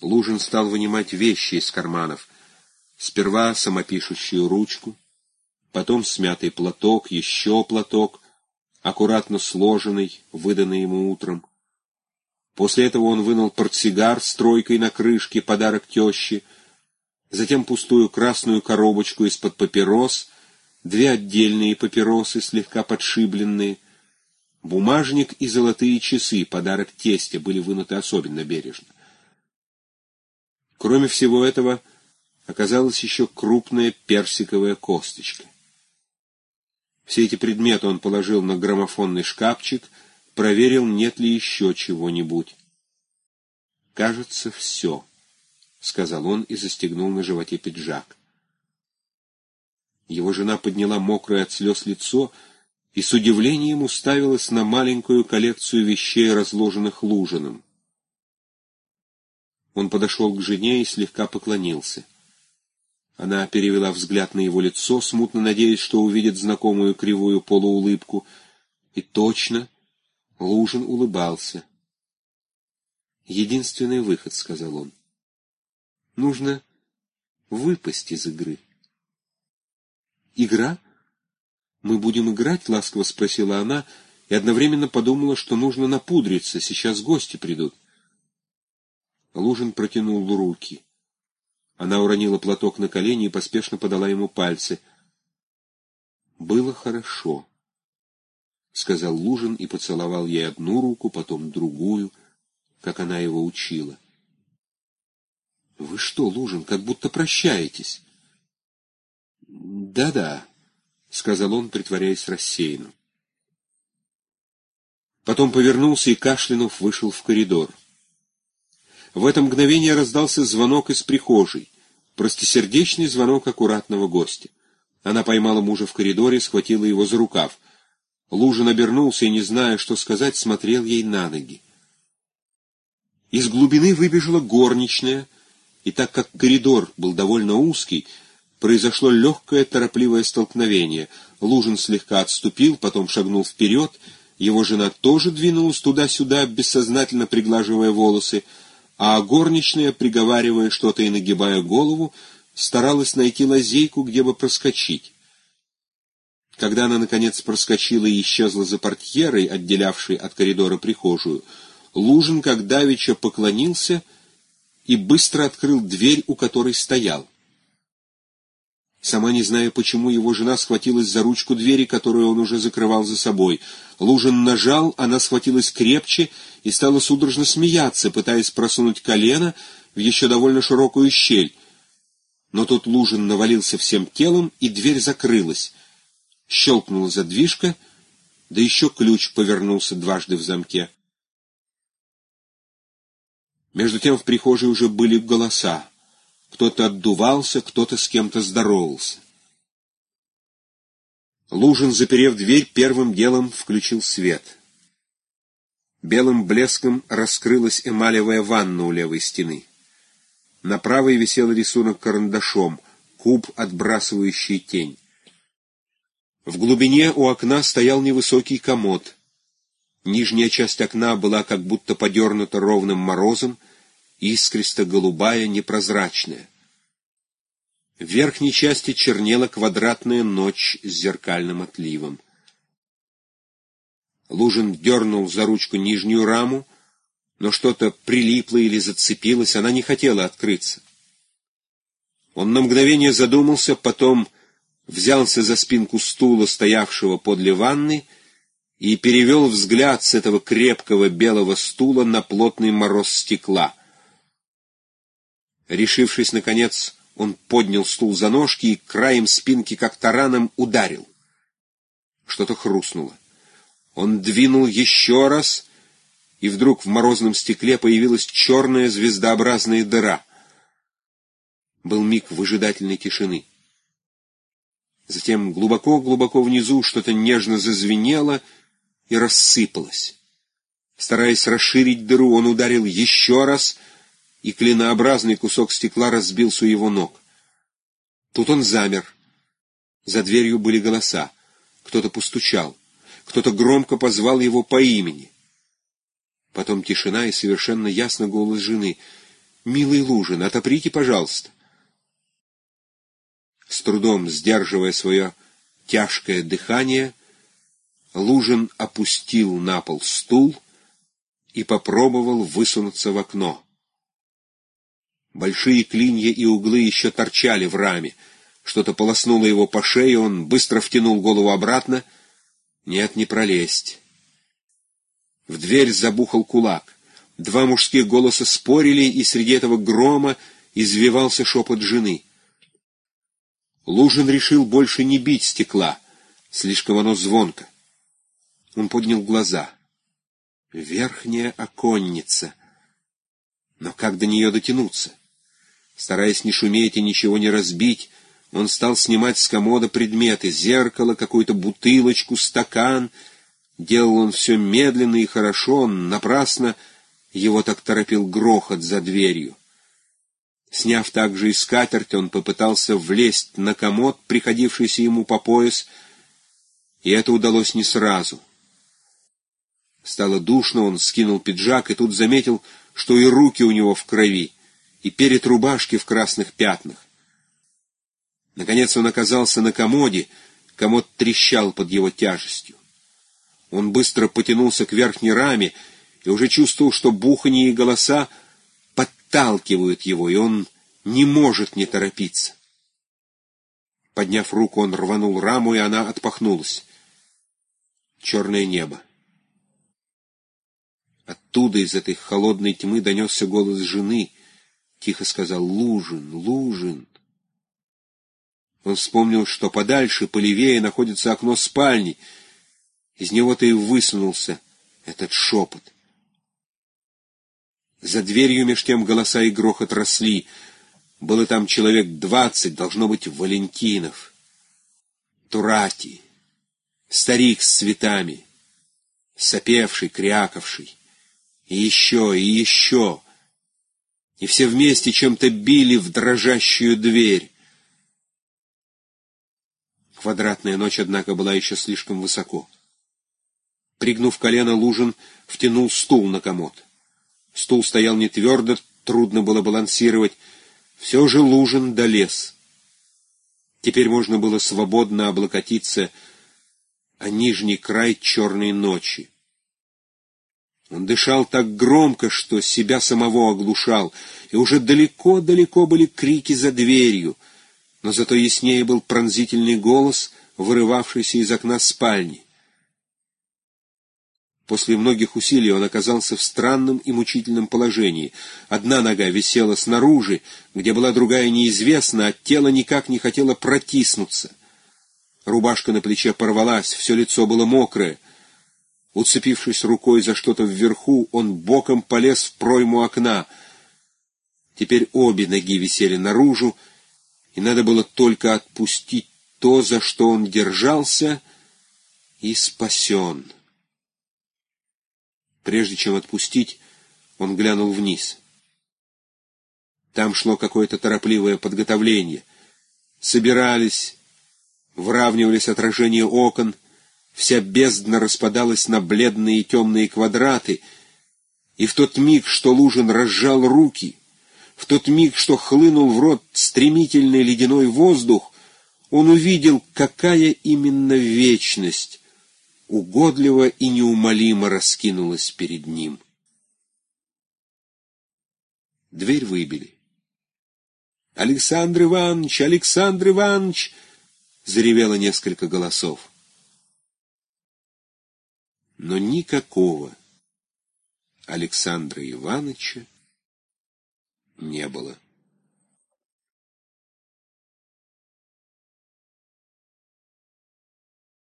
Лужин стал вынимать вещи из карманов. Сперва самопишущую ручку, потом смятый платок, еще платок, аккуратно сложенный, выданный ему утром. После этого он вынул портсигар с тройкой на крышке, подарок тещи, затем пустую красную коробочку из-под папирос, две отдельные папиросы, слегка подшибленные, бумажник и золотые часы, подарок тестя, были вынуты особенно бережно. Кроме всего этого, оказалась еще крупная персиковая косточка. Все эти предметы он положил на граммофонный шкафчик, проверил, нет ли еще чего-нибудь. «Кажется, все», — сказал он и застегнул на животе пиджак. Его жена подняла мокрое от слез лицо и с удивлением уставилась на маленькую коллекцию вещей, разложенных Лужиным. Он подошел к жене и слегка поклонился. Она перевела взгляд на его лицо, смутно надеясь, что увидит знакомую кривую полуулыбку. И точно, Лужин улыбался. «Единственный выход», — сказал он. «Нужно выпасть из игры». «Игра? Мы будем играть?» — ласково спросила она, и одновременно подумала, что нужно напудриться, сейчас гости придут. Лужин протянул руки. Она уронила платок на колени и поспешно подала ему пальцы. «Было хорошо», — сказал Лужин и поцеловал ей одну руку, потом другую, как она его учила. «Вы что, Лужин, как будто прощаетесь?» «Да-да», — сказал он, притворяясь рассеянным. Потом повернулся и, кашлянув, вышел в коридор. В это мгновение раздался звонок из прихожей, простосердечный звонок аккуратного гостя. Она поймала мужа в коридоре, схватила его за рукав. Лужин обернулся и, не зная, что сказать, смотрел ей на ноги. Из глубины выбежала горничная, и так как коридор был довольно узкий, произошло легкое торопливое столкновение. Лужин слегка отступил, потом шагнул вперед, его жена тоже двинулась туда-сюда, бессознательно приглаживая волосы, а горничная, приговаривая что-то и нагибая голову, старалась найти лазейку, где бы проскочить. Когда она, наконец, проскочила и исчезла за портьерой, отделявшей от коридора прихожую, Лужин, как давеча, поклонился и быстро открыл дверь, у которой стоял. Сама не зная, почему его жена схватилась за ручку двери, которую он уже закрывал за собой. Лужин нажал, она схватилась крепче и стала судорожно смеяться, пытаясь просунуть колено в еще довольно широкую щель. Но тут Лужин навалился всем телом, и дверь закрылась. Щелкнула задвижка, да еще ключ повернулся дважды в замке. Между тем в прихожей уже были голоса. Кто-то отдувался, кто-то с кем-то здоровался. Лужин, заперев дверь, первым делом включил свет. Белым блеском раскрылась эмалевая ванна у левой стены. На правой висел рисунок карандашом, куб, отбрасывающий тень. В глубине у окна стоял невысокий комод. Нижняя часть окна была как будто подернута ровным морозом, искристо-голубая, непрозрачная. В верхней части чернела квадратная ночь с зеркальным отливом. Лужин дернул за ручку нижнюю раму, но что-то прилипло или зацепилось, она не хотела открыться. Он на мгновение задумался, потом взялся за спинку стула, стоявшего подле ванны, и перевел взгляд с этого крепкого белого стула на плотный мороз стекла — Решившись, наконец, он поднял стул за ножки и краем спинки, как тараном, ударил. Что-то хрустнуло. Он двинул еще раз, и вдруг в морозном стекле появилась черная звездообразная дыра. Был миг выжидательной тишины. Затем глубоко-глубоко внизу что-то нежно зазвенело и рассыпалось. Стараясь расширить дыру, он ударил еще раз — и клинообразный кусок стекла разбился у его ног. Тут он замер. За дверью были голоса. Кто-то постучал. Кто-то громко позвал его по имени. Потом тишина и совершенно ясно голос жены. Милый Лужин, отоприте, пожалуйста. С трудом сдерживая свое тяжкое дыхание, Лужин опустил на пол стул и попробовал высунуться в окно. Большие клинья и углы еще торчали в раме. Что-то полоснуло его по шее, он быстро втянул голову обратно. Нет, не пролезть. В дверь забухал кулак. Два мужских голоса спорили, и среди этого грома извивался шепот жены. Лужин решил больше не бить стекла, слишком оно звонко. Он поднял глаза. Верхняя оконница. Но как до нее дотянуться? Стараясь не шуметь и ничего не разбить, он стал снимать с комода предметы — зеркало, какую-то бутылочку, стакан. Делал он все медленно и хорошо, напрасно его так торопил грохот за дверью. Сняв также и скатерть, он попытался влезть на комод, приходившийся ему по пояс, и это удалось не сразу. Стало душно, он скинул пиджак и тут заметил, что и руки у него в крови и перед рубашки в красных пятнах. Наконец он оказался на комоде, комод трещал под его тяжестью. Он быстро потянулся к верхней раме и уже чувствовал, что бухание и голоса подталкивают его, и он не может не торопиться. Подняв руку, он рванул раму, и она отпахнулась. Черное небо. Оттуда, из этой холодной тьмы, донесся голос жены — Тихо сказал «Лужин, Лужин». Он вспомнил, что подальше, полевее, находится окно спальни. Из него-то и высунулся этот шепот. За дверью меж тем голоса и грохот росли. Было там человек двадцать, должно быть, Валентинов. Турати, старик с цветами, сопевший, крякавший. И еще, и еще и все вместе чем-то били в дрожащую дверь. Квадратная ночь, однако, была еще слишком высоко. Пригнув колено, Лужин втянул стул на комод. Стул стоял не твердо, трудно было балансировать. Все же Лужин долез. Теперь можно было свободно облокотиться о нижний край черной ночи. Он дышал так громко, что себя самого оглушал, и уже далеко-далеко были крики за дверью, но зато яснее был пронзительный голос, вырывавшийся из окна спальни. После многих усилий он оказался в странном и мучительном положении. Одна нога висела снаружи, где была другая неизвестна, а тело никак не хотело протиснуться. Рубашка на плече порвалась, все лицо было мокрое — Уцепившись рукой за что-то вверху, он боком полез в пройму окна. Теперь обе ноги висели наружу, и надо было только отпустить то, за что он держался, и спасен. Прежде чем отпустить, он глянул вниз. Там шло какое-то торопливое подготовление. Собирались, вравнивались отражения окон — Вся бездна распадалась на бледные темные квадраты, и в тот миг, что Лужин разжал руки, в тот миг, что хлынул в рот стремительный ледяной воздух, он увидел, какая именно вечность угодливо и неумолимо раскинулась перед ним. Дверь выбили. «Александр Иванович! Александр Иванович!» — заревело несколько голосов но никакого Александра Ивановича не было.